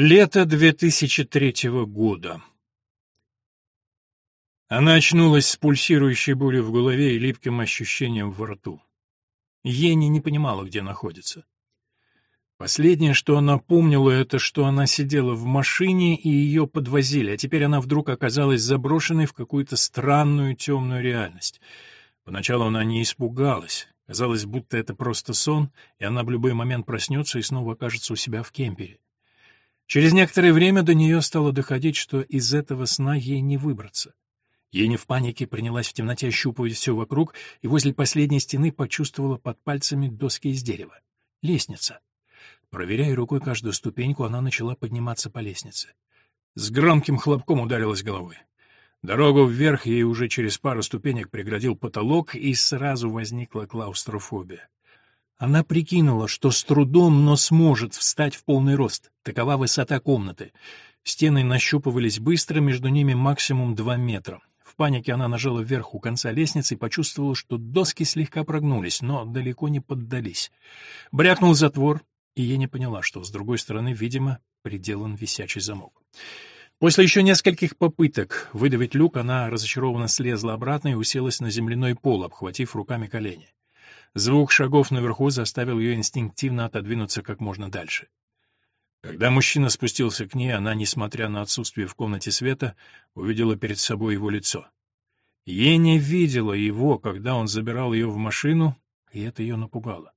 Лето 2003 года. Она очнулась с пульсирующей болью в голове и липким ощущением во рту. Ени не понимала, где находится. Последнее, что она помнила, это что она сидела в машине и ее подвозили, а теперь она вдруг оказалась заброшенной в какую-то странную темную реальность. Поначалу она не испугалась. Казалось, будто это просто сон, и она в любой момент проснется и снова окажется у себя в кемпере. Через некоторое время до нее стало доходить, что из этого сна ей не выбраться. Ени в панике принялась в темноте ощупывать все вокруг и возле последней стены почувствовала под пальцами доски из дерева. Лестница. Проверяя рукой каждую ступеньку, она начала подниматься по лестнице. С громким хлопком ударилась головой. Дорогу вверх ей уже через пару ступенек преградил потолок, и сразу возникла клаустрофобия. Она прикинула, что с трудом, но сможет встать в полный рост. Такова высота комнаты. Стены нащупывались быстро, между ними максимум два метра. В панике она нажала вверх у конца лестницы и почувствовала, что доски слегка прогнулись, но далеко не поддались. Брякнул затвор, и я не поняла, что с другой стороны, видимо, приделан висячий замок. После еще нескольких попыток выдавить люк, она разочарованно слезла обратно и уселась на земляной пол, обхватив руками колени. Звук шагов наверху заставил ее инстинктивно отодвинуться как можно дальше. Когда мужчина спустился к ней, она, несмотря на отсутствие в комнате света, увидела перед собой его лицо. Ей не видела его, когда он забирал ее в машину, и это ее напугало.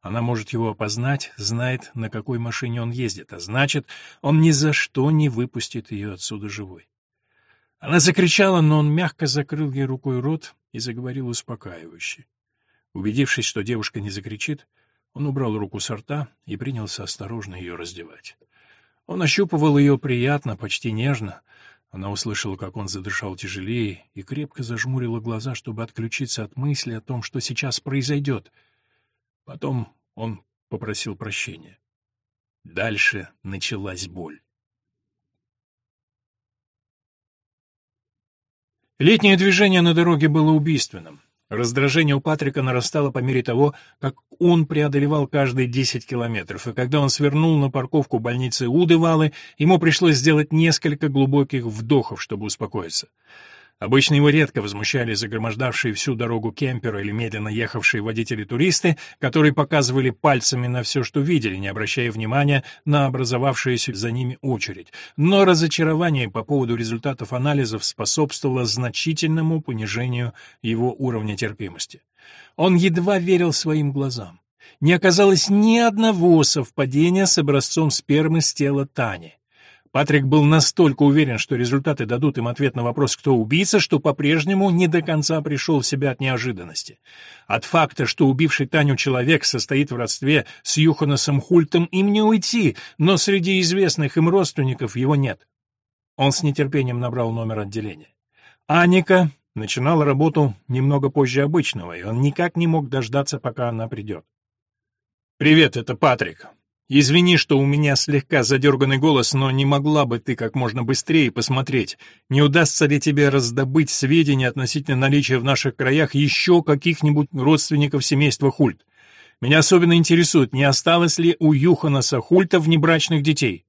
Она может его опознать, знает, на какой машине он ездит, а значит, он ни за что не выпустит ее отсюда живой. Она закричала, но он мягко закрыл ей рукой рот и заговорил успокаивающе. Убедившись, что девушка не закричит, он убрал руку с рта и принялся осторожно ее раздевать. Он ощупывал ее приятно, почти нежно. Она услышала, как он задышал тяжелее, и крепко зажмурила глаза, чтобы отключиться от мысли о том, что сейчас произойдет. Потом он попросил прощения. Дальше началась боль. Летнее движение на дороге было убийственным. Раздражение у Патрика нарастало по мере того, как он преодолевал каждые 10 километров, и когда он свернул на парковку больницы Удывалы, ему пришлось сделать несколько глубоких вдохов, чтобы успокоиться. Обычно его редко возмущали загромождавшие всю дорогу кемперы или медленно ехавшие водители-туристы, которые показывали пальцами на все, что видели, не обращая внимания на образовавшуюся за ними очередь. Но разочарование по поводу результатов анализов способствовало значительному понижению его уровня терпимости. Он едва верил своим глазам. Не оказалось ни одного совпадения с образцом спермы с тела Тани. Патрик был настолько уверен, что результаты дадут им ответ на вопрос, кто убийца, что по-прежнему не до конца пришел в себя от неожиданности. От факта, что убивший Таню человек состоит в родстве с Юханасом Хультом, им не уйти, но среди известных им родственников его нет. Он с нетерпением набрал номер отделения. Аника начинала работу немного позже обычного, и он никак не мог дождаться, пока она придет. «Привет, это Патрик. Извини, что у меня слегка задерганный голос, но не могла бы ты как можно быстрее посмотреть, не удастся ли тебе раздобыть сведения относительно наличия в наших краях еще каких-нибудь родственников семейства Хульт. Меня особенно интересует, не осталось ли у Юханаса Хульта внебрачных детей.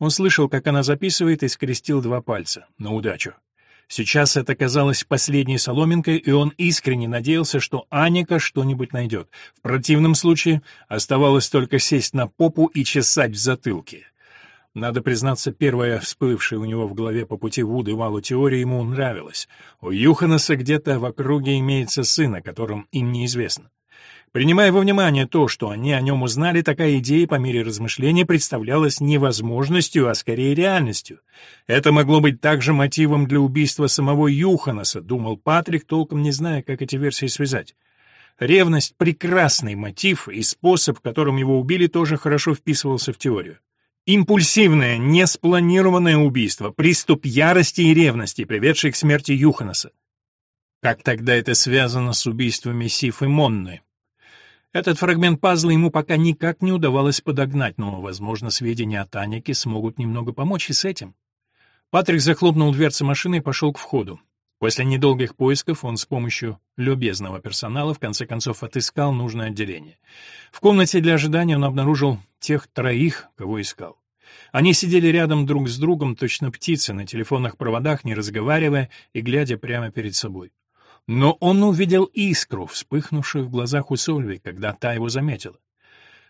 Он слышал, как она записывает, и скрестил два пальца. На удачу. Сейчас это казалось последней соломинкой, и он искренне надеялся, что Аника что-нибудь найдет. В противном случае оставалось только сесть на попу и чесать в затылке. Надо признаться, первая всплывшая у него в голове по пути Вуды Валу теория ему нравилась. У Юханаса где-то в округе имеется сын, о котором им неизвестно. Принимая во внимание то, что они о нем узнали, такая идея по мере размышления представлялась невозможностью, а скорее реальностью. Это могло быть также мотивом для убийства самого Юханаса, думал Патрик, толком не зная, как эти версии связать. Ревность — прекрасный мотив, и способ, которым его убили, тоже хорошо вписывался в теорию. Импульсивное, неспланированное убийство, приступ ярости и ревности, приведший к смерти Юханаса. Как тогда это связано с убийствами Сиф и Монны? Этот фрагмент пазла ему пока никак не удавалось подогнать, но, возможно, сведения о Танике смогут немного помочь и с этим. Патрик захлопнул дверцы машины и пошел к входу. После недолгих поисков он с помощью любезного персонала в конце концов отыскал нужное отделение. В комнате для ожидания он обнаружил тех троих, кого искал. Они сидели рядом друг с другом, точно птицы, на телефонных проводах, не разговаривая и глядя прямо перед собой. Но он увидел искру, вспыхнувшую в глазах у Сольви, когда та его заметила.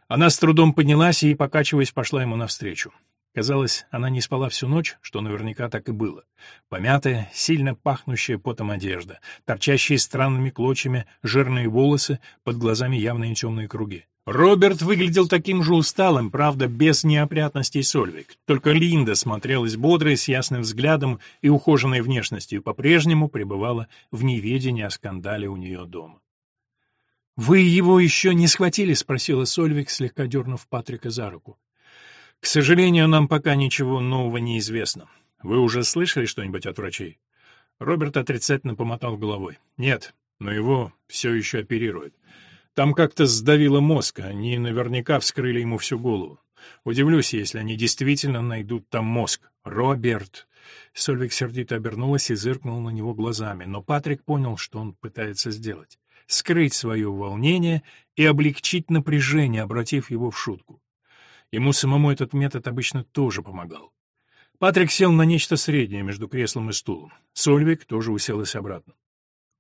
Она с трудом поднялась и, покачиваясь, пошла ему навстречу. Казалось, она не спала всю ночь, что наверняка так и было. Помятая, сильно пахнущая потом одежда, торчащие странными клочьями жирные волосы, под глазами явные темные круги. Роберт выглядел таким же усталым, правда, без неопрятностей Сольвик. Только Линда смотрелась бодрой, с ясным взглядом и ухоженной внешностью, по-прежнему пребывала в неведении о скандале у нее дома. «Вы его еще не схватили?» — спросила Сольвик, слегка дернув Патрика за руку. К сожалению, нам пока ничего нового не известно. Вы уже слышали что-нибудь от врачей? Роберт отрицательно помотал головой. Нет, но его все еще оперируют. Там как-то сдавило мозг, они наверняка вскрыли ему всю голову. Удивлюсь, если они действительно найдут там мозг. Роберт! Сольвик сердито обернулась и зыркнул на него глазами, но Патрик понял, что он пытается сделать. Скрыть свое волнение и облегчить напряжение, обратив его в шутку. Ему самому этот метод обычно тоже помогал. Патрик сел на нечто среднее между креслом и стулом. Сольвик тоже уселась обратно.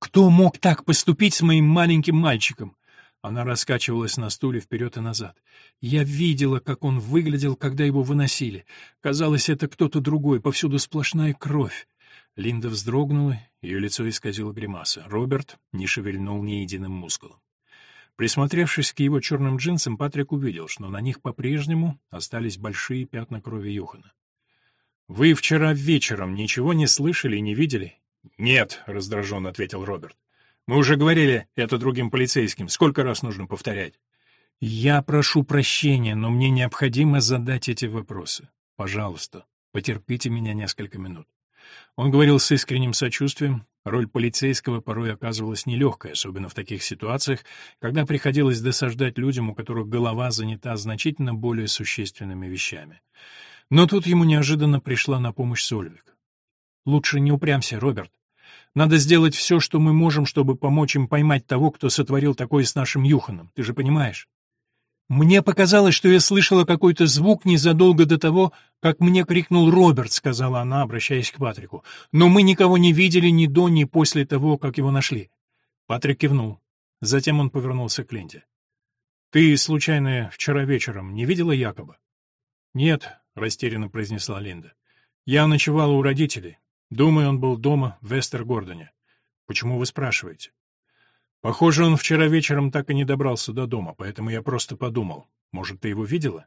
«Кто мог так поступить с моим маленьким мальчиком?» Она раскачивалась на стуле вперед и назад. Я видела, как он выглядел, когда его выносили. Казалось, это кто-то другой, повсюду сплошная кровь. Линда вздрогнула, ее лицо исказило гримаса. Роберт не шевельнул ни единым мускулом. Присмотревшись к его черным джинсам, Патрик увидел, что на них по-прежнему остались большие пятна крови Йохана. «Вы вчера вечером ничего не слышали и не видели?» «Нет», — раздраженно ответил Роберт. «Мы уже говорили это другим полицейским. Сколько раз нужно повторять?» «Я прошу прощения, но мне необходимо задать эти вопросы. Пожалуйста, потерпите меня несколько минут». Он говорил с искренним сочувствием, Роль полицейского порой оказывалась нелегкой, особенно в таких ситуациях, когда приходилось досаждать людям, у которых голова занята значительно более существенными вещами. Но тут ему неожиданно пришла на помощь Сольвик. «Лучше не упрямся, Роберт. Надо сделать все, что мы можем, чтобы помочь им поймать того, кто сотворил такое с нашим Юханом. Ты же понимаешь?» «Мне показалось, что я слышала какой-то звук незадолго до того, как мне крикнул Роберт», — сказала она, обращаясь к Патрику. «Но мы никого не видели ни до, ни после того, как его нашли». Патрик кивнул. Затем он повернулся к Ленде. «Ты, случайно, вчера вечером не видела Якоба?» «Нет», — растерянно произнесла Линда. «Я ночевала у родителей. Думаю, он был дома в Вестер-Гордоне. Почему вы спрашиваете?» Похоже, он вчера вечером так и не добрался до дома, поэтому я просто подумал. Может, ты его видела?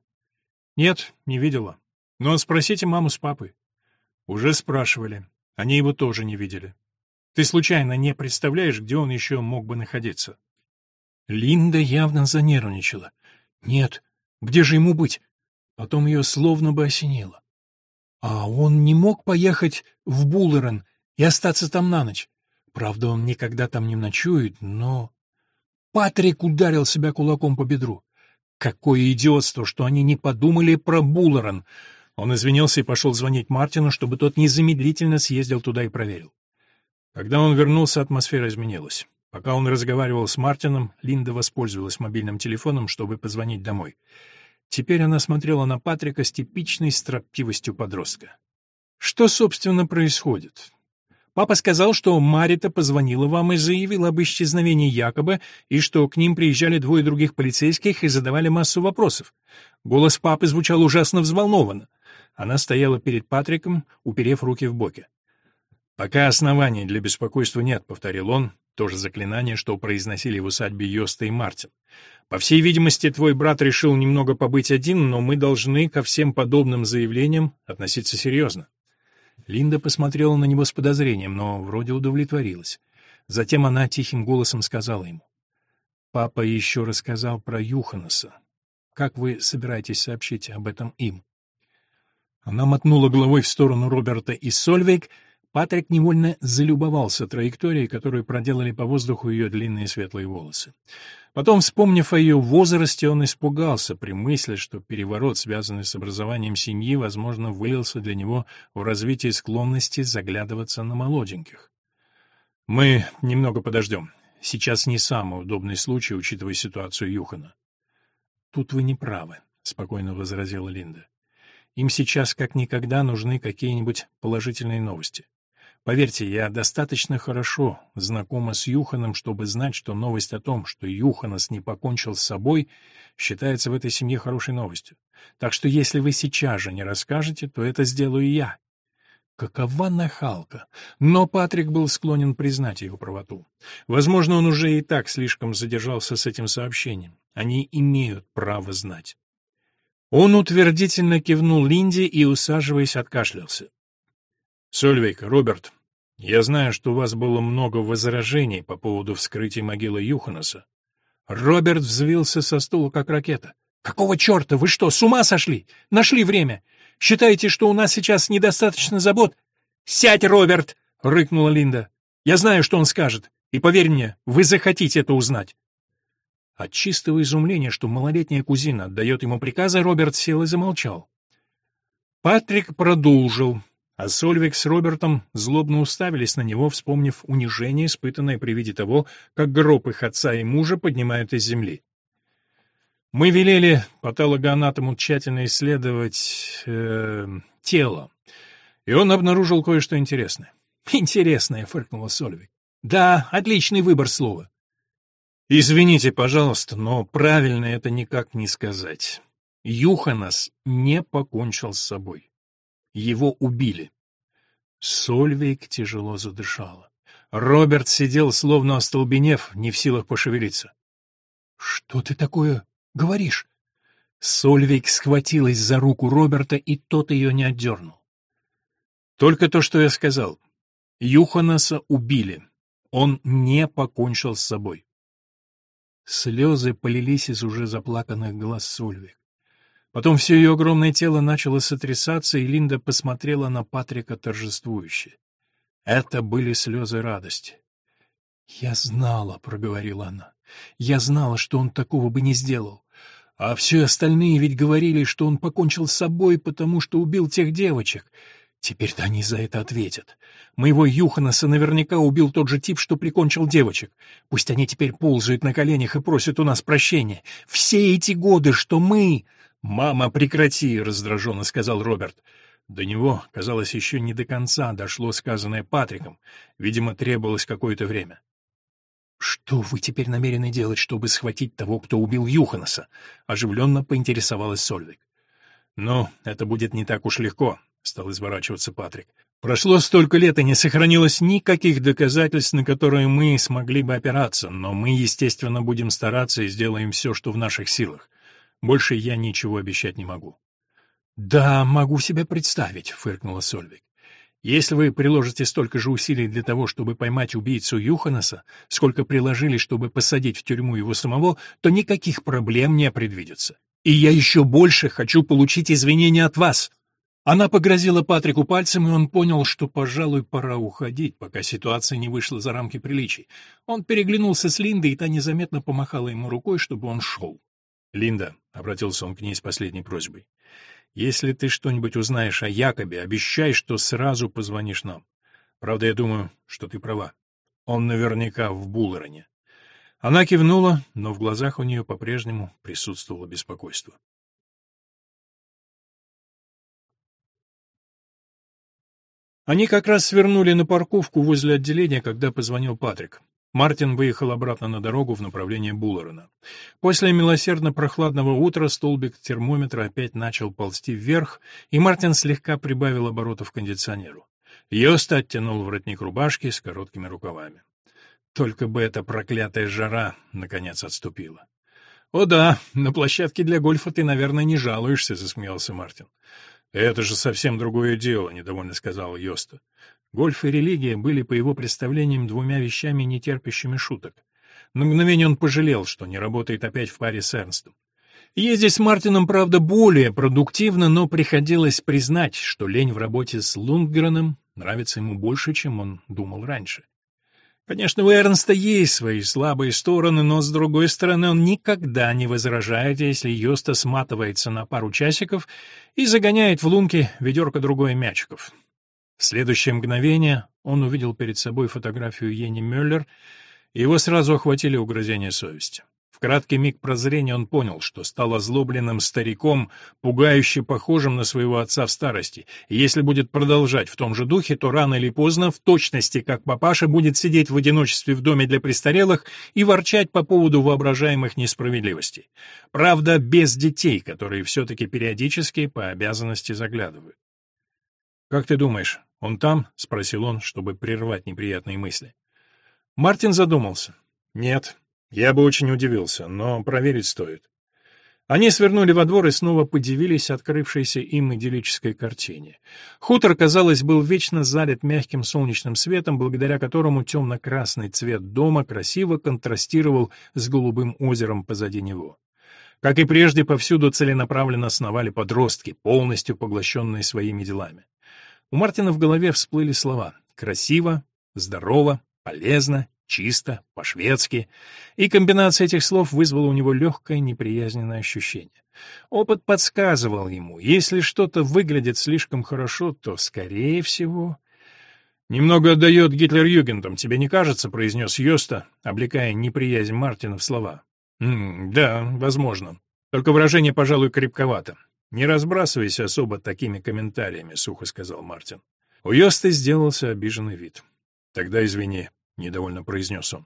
Нет, не видела. Но спросите маму с папой. Уже спрашивали. Они его тоже не видели. Ты случайно не представляешь, где он еще мог бы находиться? Линда явно занервничала. Нет, где же ему быть? Потом ее словно бы осенило. А он не мог поехать в Буллерен и остаться там на ночь? Правда, он никогда там не ночует, но... Патрик ударил себя кулаком по бедру. Какое идиотство, что они не подумали про Буллерон. Он извинился и пошел звонить Мартину, чтобы тот незамедлительно съездил туда и проверил. Когда он вернулся, атмосфера изменилась. Пока он разговаривал с Мартином, Линда воспользовалась мобильным телефоном, чтобы позвонить домой. Теперь она смотрела на Патрика с типичной строптивостью подростка. Что, собственно, происходит? Папа сказал, что Марита позвонила вам и заявила об исчезновении Якоба, и что к ним приезжали двое других полицейских и задавали массу вопросов. Голос папы звучал ужасно взволнованно. Она стояла перед Патриком, уперев руки в боки. «Пока оснований для беспокойства нет», — повторил он, тоже заклинание, что произносили в усадьбе Йоста и Мартин. «По всей видимости, твой брат решил немного побыть один, но мы должны ко всем подобным заявлениям относиться серьезно». Линда посмотрела на него с подозрением, но вроде удовлетворилась. Затем она тихим голосом сказала ему. «Папа еще рассказал про Юханаса. Как вы собираетесь сообщить об этом им?» Она мотнула головой в сторону Роберта и Сольвейк, Патрик невольно залюбовался траекторией, которую проделали по воздуху ее длинные светлые волосы. Потом, вспомнив о ее возрасте, он испугался при мысли, что переворот, связанный с образованием семьи, возможно, вылился для него в развитие склонности заглядываться на молоденьких. «Мы немного подождем. Сейчас не самый удобный случай, учитывая ситуацию Юхана». «Тут вы не правы», — спокойно возразила Линда. Им сейчас как никогда нужны какие-нибудь положительные новости. Поверьте, я достаточно хорошо знакома с Юханом, чтобы знать, что новость о том, что Юханас не покончил с собой, считается в этой семье хорошей новостью. Так что если вы сейчас же не расскажете, то это сделаю я. Какова нахалка! Но Патрик был склонен признать ее правоту. Возможно, он уже и так слишком задержался с этим сообщением. Они имеют право знать. Он утвердительно кивнул Линде и, усаживаясь, откашлялся. «Сольвейк, Роберт, я знаю, что у вас было много возражений по поводу вскрытия могилы Юханаса. Роберт взвился со стула, как ракета. «Какого черта? Вы что, с ума сошли? Нашли время? Считаете, что у нас сейчас недостаточно забот?» «Сядь, Роберт!» — рыкнула Линда. «Я знаю, что он скажет, и поверь мне, вы захотите это узнать». От чистого изумления, что малолетняя кузина отдает ему приказы, Роберт сел и замолчал. Патрик продолжил, а Сольвик с Робертом злобно уставились на него, вспомнив унижение, испытанное при виде того, как гроб их отца и мужа поднимают из земли. Мы велели патологоанатому тщательно исследовать э, тело, и он обнаружил кое-что интересное. «Интересное», — фыркнула Сольвик. «Да, отличный выбор слова». «Извините, пожалуйста, но правильно это никак не сказать. Юханас не покончил с собой. Его убили. Сольвейк тяжело задышала. Роберт сидел, словно остолбенев, не в силах пошевелиться. — Что ты такое говоришь? Сольвейк схватилась за руку Роберта, и тот ее не отдернул. — Только то, что я сказал. Юханаса убили. Он не покончил с собой. Слезы полились из уже заплаканных глаз Сольвик. Потом все ее огромное тело начало сотрясаться, и Линда посмотрела на Патрика торжествующе. Это были слезы радости. «Я знала», — проговорила она, — «я знала, что он такого бы не сделал. А все остальные ведь говорили, что он покончил с собой, потому что убил тех девочек. Теперь-то они за это ответят. Моего Юханаса наверняка убил тот же тип, что прикончил девочек. Пусть они теперь ползают на коленях и просят у нас прощения. Все эти годы, что мы...» «Мама, прекрати!» — раздраженно сказал Роберт. До него, казалось, еще не до конца дошло сказанное Патриком. Видимо, требовалось какое-то время. «Что вы теперь намерены делать, чтобы схватить того, кто убил Юханаса?» — оживленно поинтересовалась Сольвик. «Ну, это будет не так уж легко», — стал изворачиваться Патрик. «Прошло столько лет, и не сохранилось никаких доказательств, на которые мы смогли бы опираться, но мы, естественно, будем стараться и сделаем все, что в наших силах. Больше я ничего обещать не могу. «Да, могу себе представить», — фыркнула Сольвик. «Если вы приложите столько же усилий для того, чтобы поймать убийцу Юханаса, сколько приложили, чтобы посадить в тюрьму его самого, то никаких проблем не предвидится. И я еще больше хочу получить извинения от вас». Она погрозила Патрику пальцем, и он понял, что, пожалуй, пора уходить, пока ситуация не вышла за рамки приличий. Он переглянулся с Линдой, и та незаметно помахала ему рукой, чтобы он шел. «Линда», — обратился он к ней с последней просьбой, — «если ты что-нибудь узнаешь о Якобе, обещай, что сразу позвонишь нам. Правда, я думаю, что ты права. Он наверняка в Буллероне». Она кивнула, но в глазах у нее по-прежнему присутствовало беспокойство. Они как раз свернули на парковку возле отделения, когда позвонил Патрик. Мартин выехал обратно на дорогу в направлении Буллерона. После милосердно прохладного утра столбик термометра опять начал ползти вверх, и Мартин слегка прибавил оборотов кондиционеру. Йост оттянул воротник рубашки с короткими рукавами. Только бы эта проклятая жара наконец отступила. «О да, на площадке для гольфа ты, наверное, не жалуешься», — засмеялся Мартин. «Это же совсем другое дело», — недовольно сказал Йоста. Гольф и религия были, по его представлениям, двумя вещами, не терпящими шуток. На мгновение он пожалел, что не работает опять в паре с Эрнстом. Ездить с Мартином, правда, более продуктивно, но приходилось признать, что лень в работе с Лундгреном нравится ему больше, чем он думал раньше. Конечно, у Эрнста есть свои слабые стороны, но, с другой стороны, он никогда не возражает, если Йоста сматывается на пару часиков и загоняет в лунки ведерко другое мячиков. В следующее мгновение он увидел перед собой фотографию Ени Мюллер, и его сразу охватили угрызения совести. В краткий миг прозрения он понял, что стал озлобленным стариком, пугающе похожим на своего отца в старости, и если будет продолжать в том же духе, то рано или поздно, в точности как папаша, будет сидеть в одиночестве в доме для престарелых и ворчать по поводу воображаемых несправедливостей. Правда, без детей, которые все-таки периодически по обязанности заглядывают. «Как ты думаешь, он там?» — спросил он, чтобы прервать неприятные мысли. Мартин задумался. «Нет, я бы очень удивился, но проверить стоит. Они свернули во двор и снова подивились открывшейся им идиллической картине. Хутор, казалось, был вечно залит мягким солнечным светом, благодаря которому темно-красный цвет дома красиво контрастировал с голубым озером позади него. Как и прежде, повсюду целенаправленно сновали подростки, полностью поглощенные своими делами. У Мартина в голове всплыли слова «красиво», «здорово», «полезно», чисто, по-шведски, и комбинация этих слов вызвала у него легкое неприязненное ощущение. Опыт подсказывал ему, если что-то выглядит слишком хорошо, то, скорее всего... «Немного отдает Гитлер-Югентам, тебе не кажется?» — произнес Йоста, облекая неприязнь Мартина в слова. «М -м, «Да, возможно. Только выражение, пожалуй, крепковато. Не разбрасывайся особо такими комментариями», — сухо сказал Мартин. У Йоста сделался обиженный вид. «Тогда извини», — недовольно произнес он.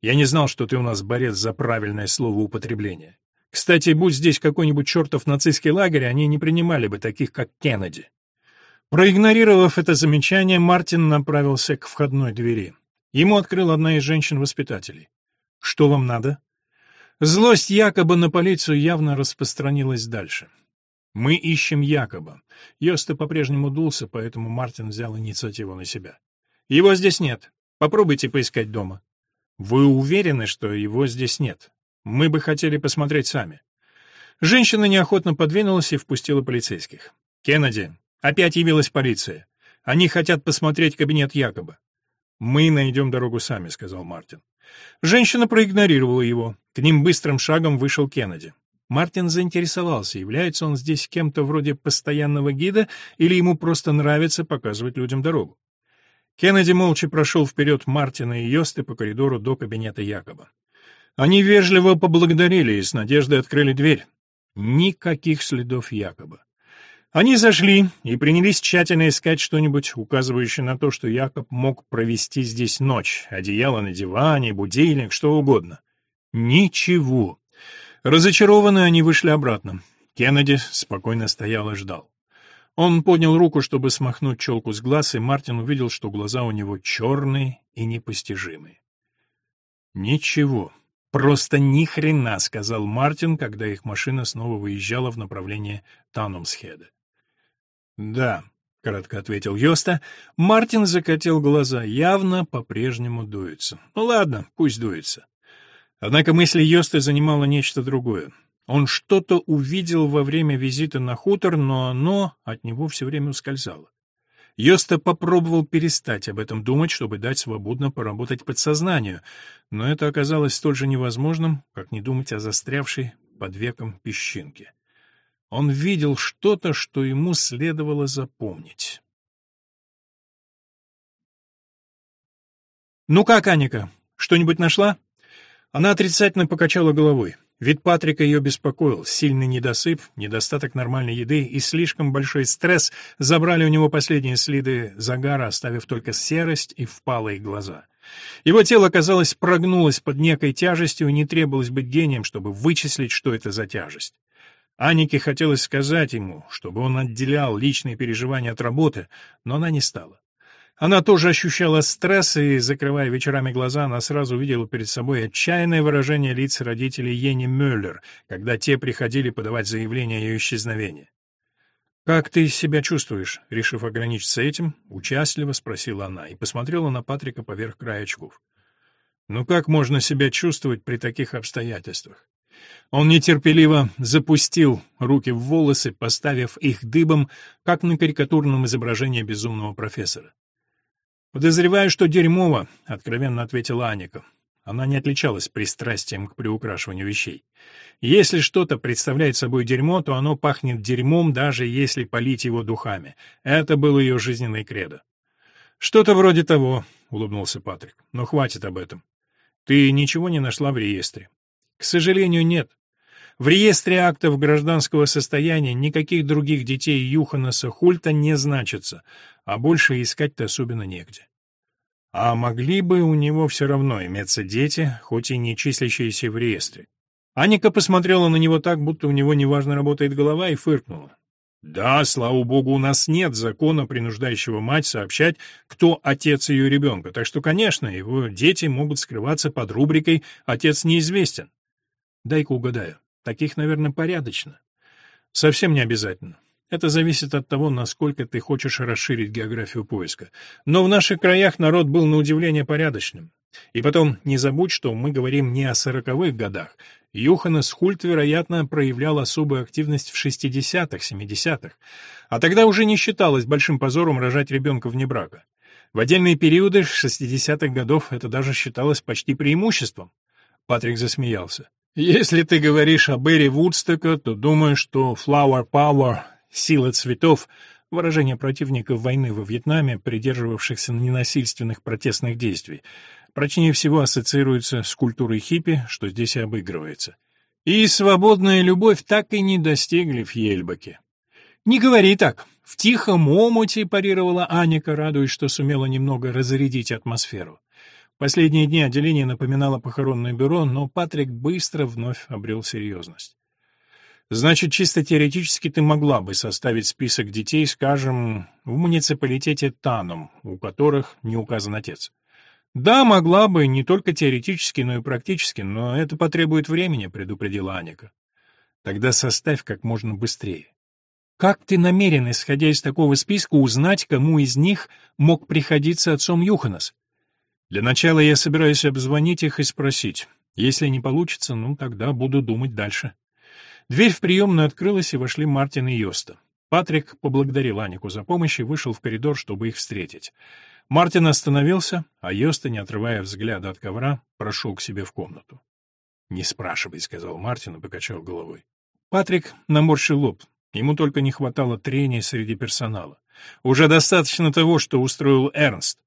«Я не знал, что ты у нас борец за правильное слово употребления. Кстати, будь здесь какой-нибудь чертов нацистский лагерь, они не принимали бы таких, как Кеннеди». Проигнорировав это замечание, Мартин направился к входной двери. Ему открыла одна из женщин-воспитателей. «Что вам надо?» Злость якобы на полицию явно распространилась дальше. «Мы ищем якобы». Йоста по-прежнему дулся, поэтому Мартин взял инициативу на себя. «Его здесь нет. Попробуйте поискать дома. Вы уверены, что его здесь нет? Мы бы хотели посмотреть сами. Женщина неохотно подвинулась и впустила полицейских. Кеннеди, опять явилась полиция. Они хотят посмотреть кабинет якобы. Мы найдем дорогу сами, сказал Мартин. Женщина проигнорировала его. К ним быстрым шагом вышел Кеннеди. Мартин заинтересовался, является он здесь кем-то вроде постоянного гида или ему просто нравится показывать людям дорогу. Кеннеди молча прошел вперед Мартина и Йосты по коридору до кабинета Якоба. Они вежливо поблагодарили и с надеждой открыли дверь. Никаких следов Якоба. Они зашли и принялись тщательно искать что-нибудь, указывающее на то, что Якоб мог провести здесь ночь. Одеяло на диване, будильник, что угодно. Ничего. Разочарованные они вышли обратно. Кеннеди спокойно стоял и ждал. Он поднял руку, чтобы смахнуть челку с глаз, и Мартин увидел, что глаза у него черные и непостижимые. «Ничего, просто ни хрена», — сказал Мартин, когда их машина снова выезжала в направлении Танумсхеда. «Да», — кратко ответил Йоста. Мартин закатил глаза, явно по-прежнему дуется. «Ну ладно, пусть дуется». Однако мысли Йоста занимало нечто другое. Он что-то увидел во время визита на хутор, но оно от него все время ускользало. Йоста попробовал перестать об этом думать, чтобы дать свободно поработать подсознанию, но это оказалось столь же невозможным, как не думать о застрявшей под веком песчинке. Он видел что-то, что ему следовало запомнить. «Ну как, Аника, что-нибудь нашла?» Она отрицательно покачала головой. Вид Патрика ее беспокоил. Сильный недосып, недостаток нормальной еды и слишком большой стресс забрали у него последние следы загара, оставив только серость и впалые глаза. Его тело, казалось, прогнулось под некой тяжестью, и не требовалось быть гением, чтобы вычислить, что это за тяжесть. Анике хотелось сказать ему, чтобы он отделял личные переживания от работы, но она не стала. Она тоже ощущала стресс, и, закрывая вечерами глаза, она сразу увидела перед собой отчаянное выражение лиц родителей Ени Мюллер, когда те приходили подавать заявление о ее исчезновении. «Как ты себя чувствуешь?» — решив ограничиться этим, участливо спросила она и посмотрела на Патрика поверх края очков. «Ну как можно себя чувствовать при таких обстоятельствах?» Он нетерпеливо запустил руки в волосы, поставив их дыбом, как на карикатурном изображении безумного профессора. «Подозреваю, что дерьмово», — откровенно ответила Аника. Она не отличалась пристрастием к приукрашиванию вещей. Если что-то представляет собой дерьмо, то оно пахнет дерьмом, даже если полить его духами. Это было ее жизненный кредо. «Что-то вроде того», — улыбнулся Патрик. «Но хватит об этом. Ты ничего не нашла в реестре?» К сожалению, нет. В реестре актов гражданского состояния никаких других детей Юханаса Хульта не значится, а больше искать-то особенно негде. А могли бы у него все равно иметься дети, хоть и не числящиеся в реестре. Аника посмотрела на него так, будто у него неважно работает голова, и фыркнула. Да, слава богу, у нас нет закона, принуждающего мать сообщать, кто отец ее ребенка, так что, конечно, его дети могут скрываться под рубрикой «Отец неизвестен». Дай-ка угадаю. Таких, наверное, порядочно. Совсем не обязательно. Это зависит от того, насколько ты хочешь расширить географию поиска. Но в наших краях народ был на удивление порядочным. И потом, не забудь, что мы говорим не о сороковых годах. Юханес Хульт, вероятно, проявлял особую активность в 60-х, 70-х. А тогда уже не считалось большим позором рожать ребенка вне брака. В отдельные периоды 60-х годов это даже считалось почти преимуществом. Патрик засмеялся. Если ты говоришь о Берри Вудстока, то думаю, что Flower Power, сила цветов, выражение противников войны во Вьетнаме, придерживавшихся ненасильственных протестных действий, прочнее всего ассоциируется с культурой хиппи, что здесь и обыгрывается. И свободная любовь так и не достигли в Ельбаке. «Не говори так. В тихом омуте», — парировала Аника, радуясь, что сумела немного разрядить атмосферу. Последние дни отделение напоминало похоронное бюро, но Патрик быстро вновь обрел серьезность. Значит, чисто теоретически ты могла бы составить список детей, скажем, в муниципалитете Таном, у которых не указан отец. Да, могла бы, не только теоретически, но и практически, но это потребует времени, предупредила Аника. Тогда составь как можно быстрее. Как ты намерен, исходя из такого списка, узнать, кому из них мог приходиться отцом Юханас? Для начала я собираюсь обзвонить их и спросить. Если не получится, ну, тогда буду думать дальше. Дверь в приемную открылась, и вошли Мартин и Йоста. Патрик поблагодарил Анику за помощь и вышел в коридор, чтобы их встретить. Мартин остановился, а Йоста, не отрывая взгляда от ковра, прошел к себе в комнату. «Не спрашивай», — сказал Мартин и покачал головой. Патрик наморщил лоб. Ему только не хватало трения среди персонала. Уже достаточно того, что устроил Эрнст.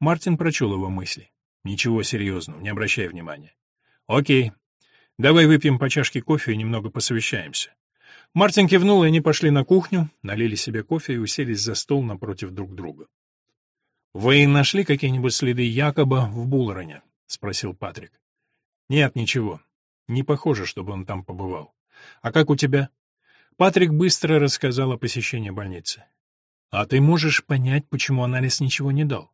Мартин прочел его мысли. «Ничего серьезного, не обращай внимания». «Окей. Давай выпьем по чашке кофе и немного посовещаемся». Мартин кивнул, и они пошли на кухню, налили себе кофе и уселись за стол напротив друг друга. «Вы нашли какие-нибудь следы Якоба в Буллероне?» — спросил Патрик. «Нет, ничего. Не похоже, чтобы он там побывал. А как у тебя?» Патрик быстро рассказал о посещении больницы. «А ты можешь понять, почему анализ ничего не дал?»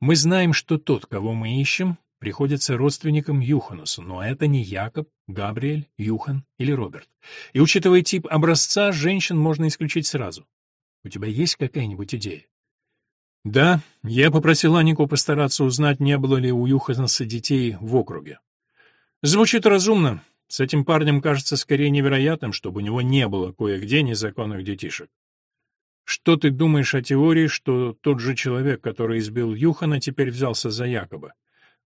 Мы знаем, что тот, кого мы ищем, приходится родственникам Юханусу, но это не Якоб, Габриэль, Юхан или Роберт. И учитывая тип образца, женщин можно исключить сразу. У тебя есть какая-нибудь идея? Да, я попросил Анику постараться узнать, не было ли у Юхануса детей в округе. Звучит разумно. С этим парнем кажется скорее невероятным, чтобы у него не было кое-где незаконных детишек. Что ты думаешь о теории, что тот же человек, который избил Юхана, теперь взялся за Якоба?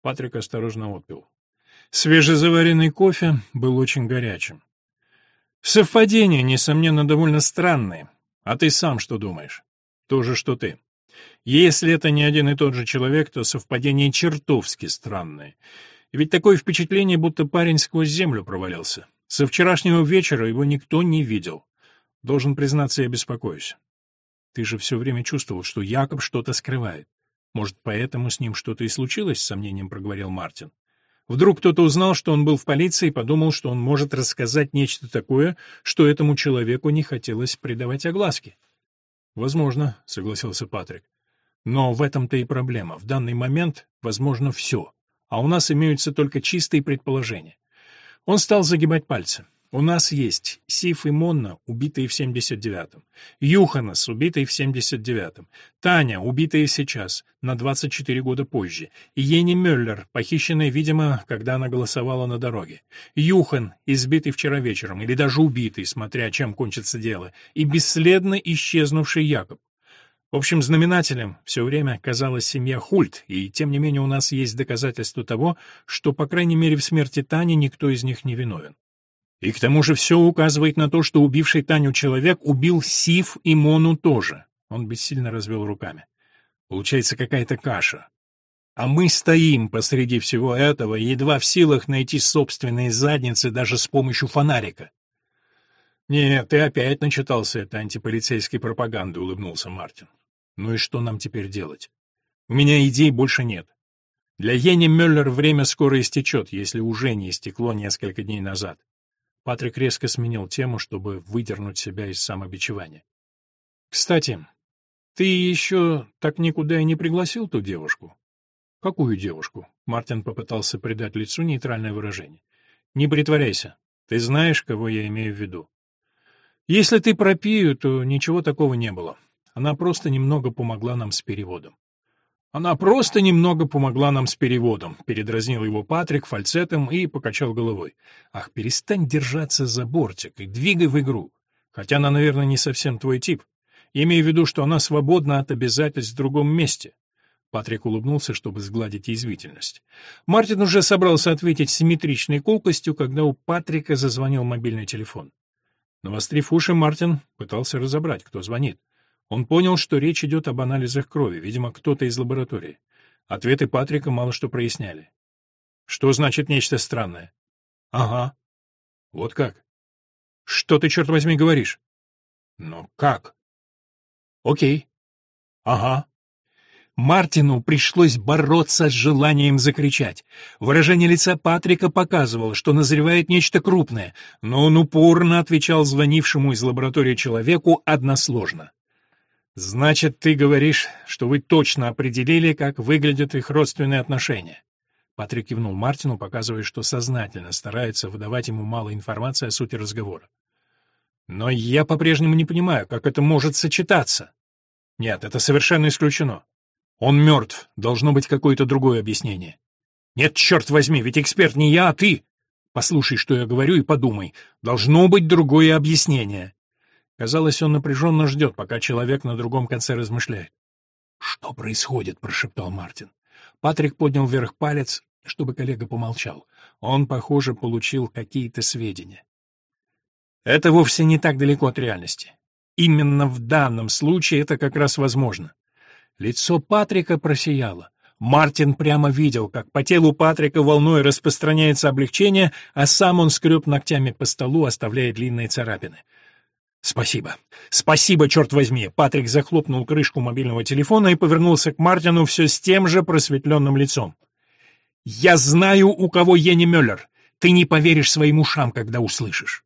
Патрик осторожно отпил. Свежезаваренный кофе был очень горячим. Совпадения, несомненно, довольно странные. А ты сам что думаешь? То же, что ты. Если это не один и тот же человек, то совпадение чертовски странное. Ведь такое впечатление, будто парень сквозь землю провалился. Со вчерашнего вечера его никто не видел. Должен признаться, я беспокоюсь. Ты же все время чувствовал, что Якоб что-то скрывает. Может, поэтому с ним что-то и случилось, с сомнением проговорил Мартин. Вдруг кто-то узнал, что он был в полиции, и подумал, что он может рассказать нечто такое, что этому человеку не хотелось придавать огласки. Возможно, согласился Патрик. Но в этом-то и проблема. В данный момент возможно все, а у нас имеются только чистые предположения. Он стал загибать пальцы. У нас есть Сиф и Монна, убитые в 79-м, Юханас, убитый в 79-м, Таня, убитая сейчас, на 24 года позже, и Ени Мюллер, похищенная, видимо, когда она голосовала на дороге, Юхан, избитый вчера вечером, или даже убитый, смотря чем кончится дело, и бесследно исчезнувший Якоб. В общем, знаменателем все время казалась семья Хульт, и тем не менее у нас есть доказательства того, что, по крайней мере, в смерти Тани никто из них не виновен. И к тому же все указывает на то, что убивший Таню человек убил Сив и Мону тоже. Он бессильно развел руками. Получается какая-то каша. А мы стоим посреди всего этого, едва в силах найти собственные задницы даже с помощью фонарика. «Нет, ты опять начитался этой антиполицейской пропаганды», — улыбнулся Мартин. «Ну и что нам теперь делать? У меня идей больше нет. Для Ени Мюллер время скоро истечет, если уже не истекло несколько дней назад. Патрик резко сменил тему, чтобы выдернуть себя из самобичевания. «Кстати, ты еще так никуда и не пригласил ту девушку?» «Какую девушку?» Мартин попытался придать лицу нейтральное выражение. «Не притворяйся. Ты знаешь, кого я имею в виду. Если ты про Пию, то ничего такого не было. Она просто немного помогла нам с переводом. Она просто немного помогла нам с переводом, передразнил его Патрик фальцетом и покачал головой. Ах, перестань держаться за бортик и двигай в игру. Хотя она, наверное, не совсем твой тип. Имею в виду, что она свободна от обязательств в другом месте. Патрик улыбнулся, чтобы сгладить язвительность. Мартин уже собрался ответить симметричной колкостью, когда у Патрика зазвонил мобильный телефон. Навострив уши, Мартин пытался разобрать, кто звонит. Он понял, что речь идет об анализах крови, видимо, кто-то из лаборатории. Ответы Патрика мало что проясняли. Что значит нечто странное? Ага. Вот как? Что ты, черт возьми, говоришь? Ну, как? Окей. Ага. Мартину пришлось бороться с желанием закричать. Выражение лица Патрика показывало, что назревает нечто крупное, но он упорно отвечал звонившему из лаборатории человеку односложно. «Значит, ты говоришь, что вы точно определили, как выглядят их родственные отношения?» Патрик кивнул Мартину, показывая, что сознательно старается выдавать ему мало информации о сути разговора. «Но я по-прежнему не понимаю, как это может сочетаться?» «Нет, это совершенно исключено. Он мертв, должно быть какое-то другое объяснение. Нет, черт возьми, ведь эксперт не я, а ты. Послушай, что я говорю, и подумай. Должно быть другое объяснение. Казалось, он напряженно ждет, пока человек на другом конце размышляет. «Что происходит?» — прошептал Мартин. Патрик поднял вверх палец, чтобы коллега помолчал. Он, похоже, получил какие-то сведения. Это вовсе не так далеко от реальности. Именно в данном случае это как раз возможно. Лицо Патрика просияло. Мартин прямо видел, как по телу Патрика волной распространяется облегчение, а сам он скреб ногтями по столу, оставляя длинные царапины. «Спасибо. Спасибо, черт возьми!» Патрик захлопнул крышку мобильного телефона и повернулся к Мартину все с тем же просветленным лицом. «Я знаю, у кого Йенни Мюллер. Ты не поверишь своим ушам, когда услышишь».